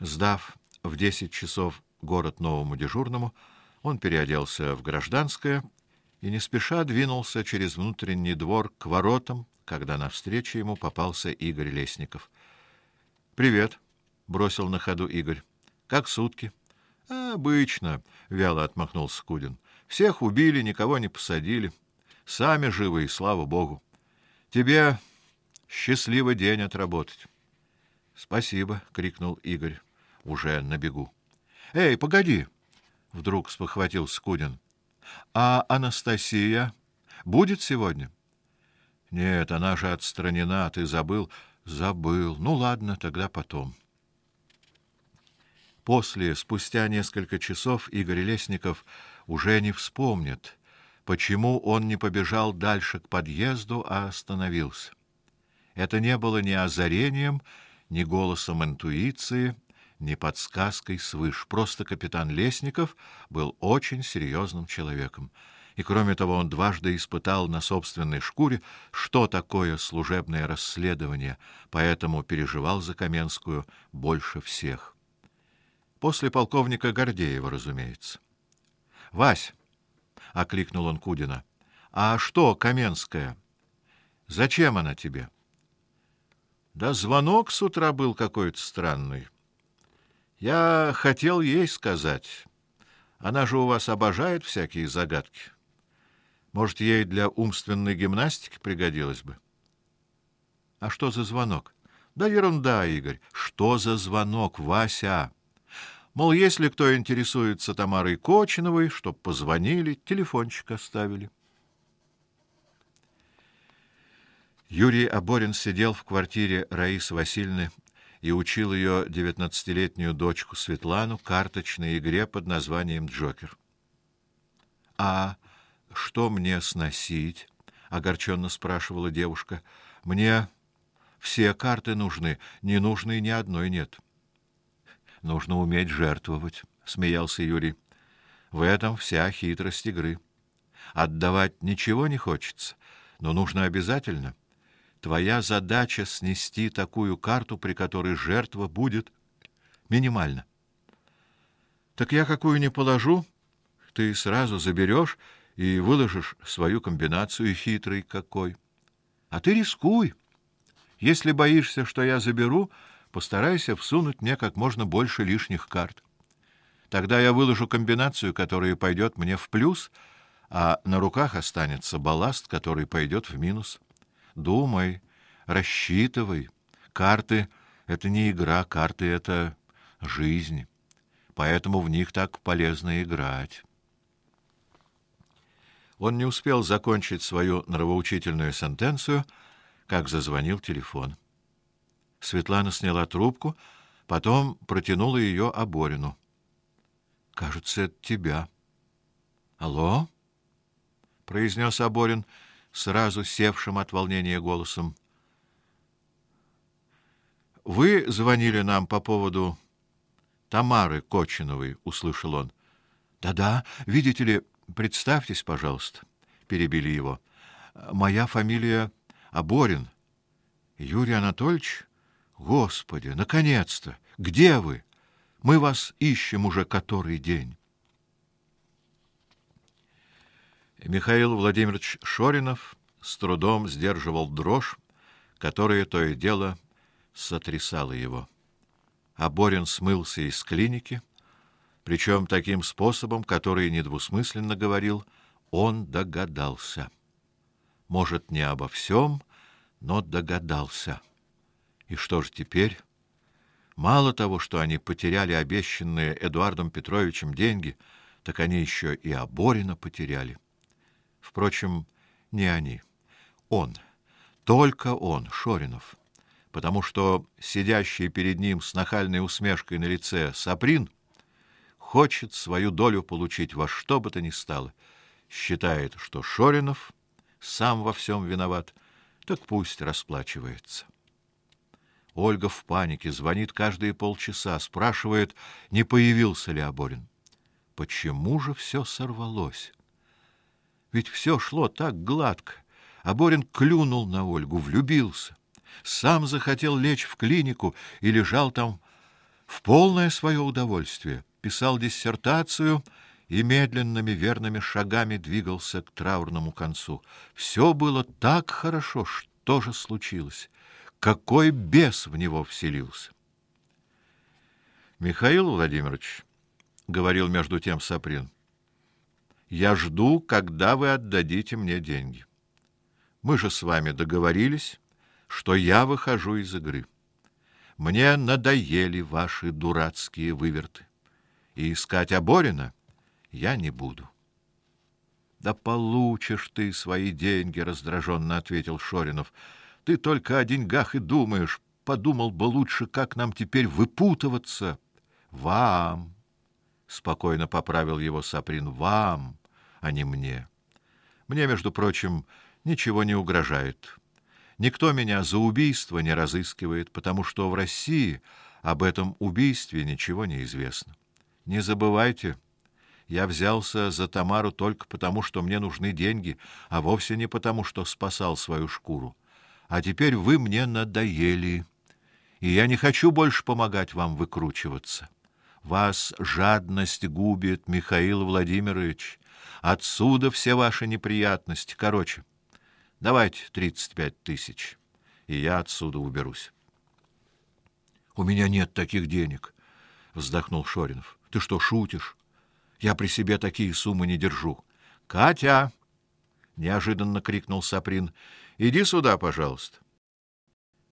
Сдав в десять часов город новому дежурному, он переоделся в гражданское и не спеша двинулся через внутренний двор к воротам, когда навстречу ему попался Игорь Лесников. Привет, бросил на ходу Игорь. Как сутки? Обычно, вяло отмахнулся Кудин. Всех убили, никого не посадили. Сами живы, и слава богу. Тебе счастливый день отработать. Спасибо, крикнул Игорь, уже на бегу. Эй, погоди, вдруг спохватился Кудин. А Анастасия будет сегодня? Нет, она же отстранена, ты забыл? Забыл. Ну ладно, тогда потом. После, спустя несколько часов, Игорь Лесников уже не вспомнит, почему он не побежал дальше к подъезду, а остановился. Это не было ни озарением, ни голосом интуиции, ни подсказкой свыше. Просто капитан Лесников был очень серьезным человеком. И кроме того, он дважды испытал на собственной шкуре, что такое служебное расследование, поэтому переживал за Каменскую больше всех. После полковника Гордеева, разумеется. Вась, окликнул он Кудина. А что, Каменская? Зачем она тебе? Да звонок с утра был какой-то странный. Я хотел ей сказать. Она же у вас обожает всякие загадки. Может, ей для умственной гимнастики пригодилось бы. А что за звонок? Да ерунда, Игорь. Что за звонок, Вася? Мол, если кто интересуется Тамарой Кочиновой, чтоб позвонили, телефончик оставили. Юрий Аборин сидел в квартире Раисы Васильевны и учил ее девятнадцатилетнюю дочку Светлану карточной игре под названием Джокер. А что мне сносить? огорченно спрашивала девушка. Мне все карты нужны, не нужны ни одной нет. Нужно уметь жертвовать, смеялся Юрий. В этом вся хитрость игры. Отдавать ничего не хочется, но нужно обязательно. Твоя задача снести такую карту, при которой жертва будет минимальна. Так я какую не положу, ты сразу заберешь и выложишь свою комбинацию хитрый какой. А ты рискуй. Если боишься, что я заберу, постарайся всунуть мне как можно больше лишних карт. Тогда я выложу комбинацию, которая пойдет мне в плюс, а на руках останется балласт, который пойдет в минус. Думай, рассчитывай. Карты это не игра, карты это жизнь. Поэтому в них так полезно играть. Он не успел закончить свою нравоучительную сентенцию, как зазвонил телефон. Светлана сняла трубку, потом протянула ее Оборину. Кажется, это тебя. Алло? произнес Оборин сразу севшим от волнения голосом. Вы звонили нам по поводу Тамары Кочиновой, услышал он. Да-да, видите ли, представьтесь, пожалуйста, перебили его. Моя фамилия Оборин. Юрий Анатольевич Господи, наконец-то! Где вы? Мы вас ищем уже который день. Михаил Владимирович Шоринов с трудом сдерживал дрожь, которая то и дело сотрясала его. А Борин смылся из клиники, причем таким способом, который недвусмысленно говорил, он догадался. Может, не обо всем, но догадался. И что же теперь? Мало того, что они потеряли обещанные Эдуардом Петровичем деньги, так они еще и Оборина потеряли. Впрочем, не они. Он. Только он, Шоринов. Потому что сидящий перед ним с нахальной усмешкой на лице Саприн хочет свою долю получить во что бы то ни стало. Считает, что Шоринов сам во всем виноват, так пусть расплачивается. Ольга в панике, звонит каждые полчаса, спрашивает, не появился ли Аборин. Почему же все сорвалось? Ведь все шло так гладко. Аборин клюнул на Ольгу, влюбился, сам захотел лечь в клинику и лежал там в полное свое удовольствие, писал диссертацию и медленными верными шагами двигался к траурному концу. Все было так хорошо, что же случилось? Какой бес в него вселился? Михаил Владимирович говорил между тем Саприн. Я жду, когда вы отдадите мне деньги. Мы же с вами договорились, что я выхожу из игры. Мне надоели ваши дурацкие выверты, и искать Оборина я не буду. Да получишь ты свои деньги, раздраженно ответил Шоринов. Ты только о деньгах и думаешь. Подумал бы лучше, как нам теперь выпутываться. Вам, спокойно поправил его Саприн. Вам, а не мне. Мне, между прочим, ничего не угрожает. Никто меня за убийство не разыскивает, потому что в России об этом убийстве ничего не известно. Не забывайте, я взялся за Тамару только потому, что мне нужны деньги, а вовсе не потому, что спасал свою шкуру. А теперь вы мне надоели, и я не хочу больше помогать вам выкручиваться. Вас жадность губит, Михаил Владимирович. Отсюда все ваши неприятности. Короче, давайте тридцать пять тысяч, и я отсюда уберусь. У меня нет таких денег, вздохнул Шоринов. Ты что, шутишь? Я при себе такие суммы не держу. Катя, неожиданно крикнул Саприн. Иди сюда, пожалуйста.